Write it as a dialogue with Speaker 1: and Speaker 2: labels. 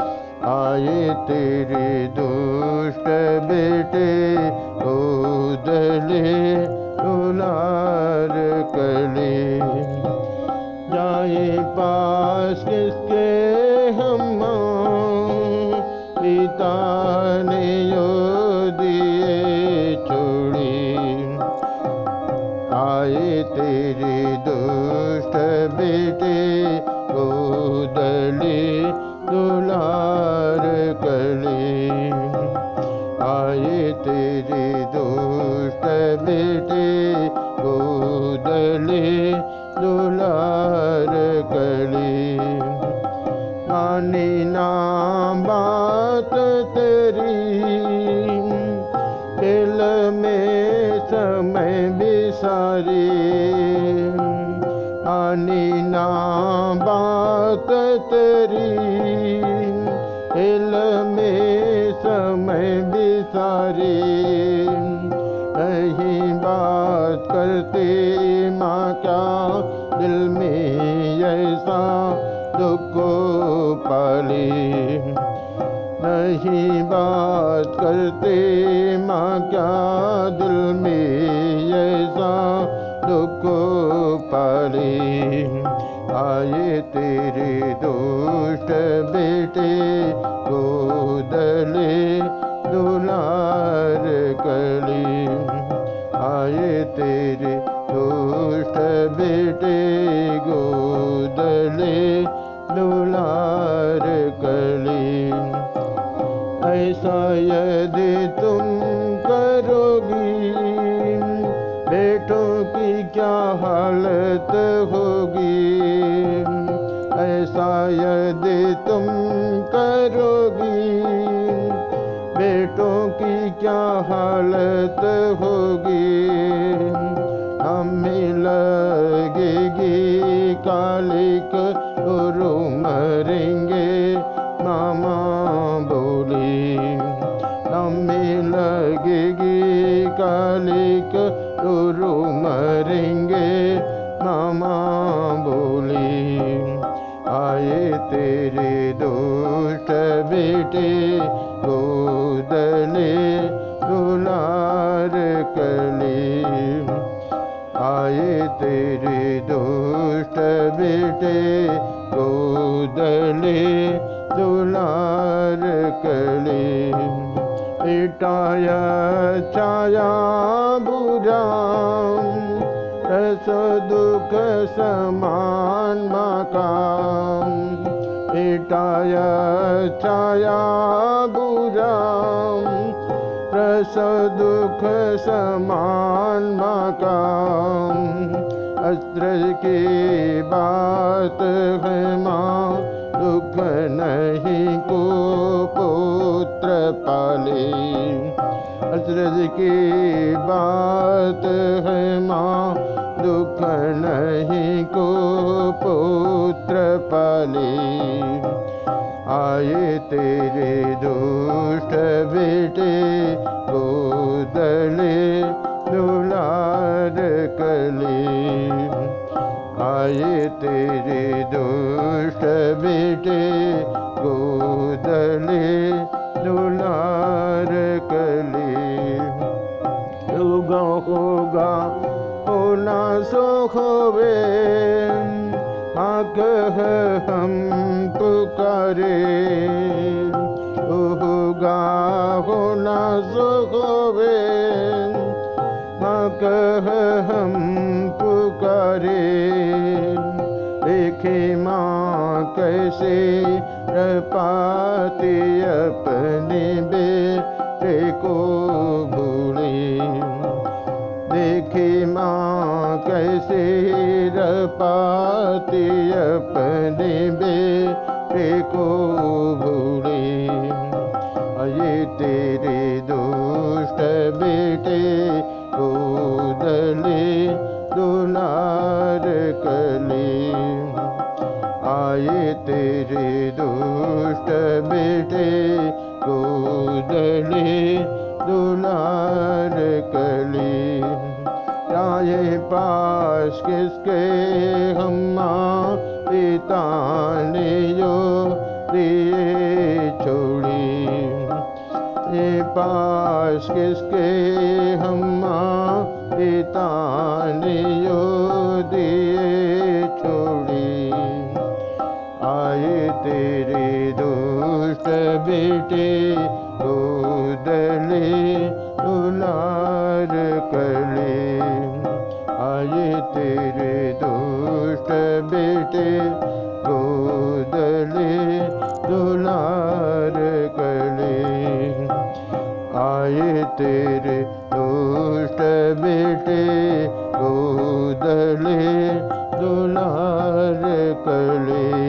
Speaker 1: आए तेरे दुष्ट बेटे उदले दुलार कले। जाए पास किसके हम पिता ने यो दिए छोड़ी आए तेरे दुष्ट बेटे तेरे दोस्त बेटे गोदले दुलार कले मानी ना बात तेरी, दिल में समय बिसारी। आनी ना बात बिसारी नहीं बात करते माँ क्या दिल में ऐसा दुख पाली? नहीं बात करते माँ क्या दिल में ऐसा दुख पाले? आए तेरे दोस्त बेटे तेरे दोस्त बेटे गोदले दुलार कली ऐसा यदि तुम करोगी, बेटों की क्या हालत होगी? ऐसा यदि तुम करोगी, बेटों की क्या हालत होगी? कालिक गुरु मरेंगे। मामा बोली हमें लगेगी। कालिक, गुरु मरेंगे। मामा बोली, आए तेरे दोस्त बेटे, गोदले दुलार कली आए तेरे दोस्त बेटे गोदले दुलार कली। इटाया छाया बुरा रस दुख समान मकाम इटाया छाया बुरा रस दुख समान मकाम अस्त्र की बात है माँ, दुख नहीं को पुत्र पाले। अजरज की बात है माँ, दुख नहीं को पुत्र पाले। आए तेरे दुष्ट बेटे गोदले दुलार कली। आए तेरे दुष्ट बेटे गोदले दुलार कली। होगा होगा होना सो होवे, आग हम पुकारे होगा होना सो होवे, आग हम रह पाती अपने बेटे को भूले। देखे माँ कैसे रह पाती अपने बेटे को भूले। अये तेरे दोस्त बेटे गोदले दुलार कली। आए तेरे दुष्ट बेटे को दले दुलार कली। राय पास किसके हम्मा पिता ने जो दिए छोड़ी। ये पास किसके हम्मा पिता ने जो आए तेरे दुष्ट बेटे, गोदले दुलार कले। आए तेरे दुष्ट बेटे, गोदले दुलार कले। आए तेरे दुष्ट बेटे, गोदले दुलार कले।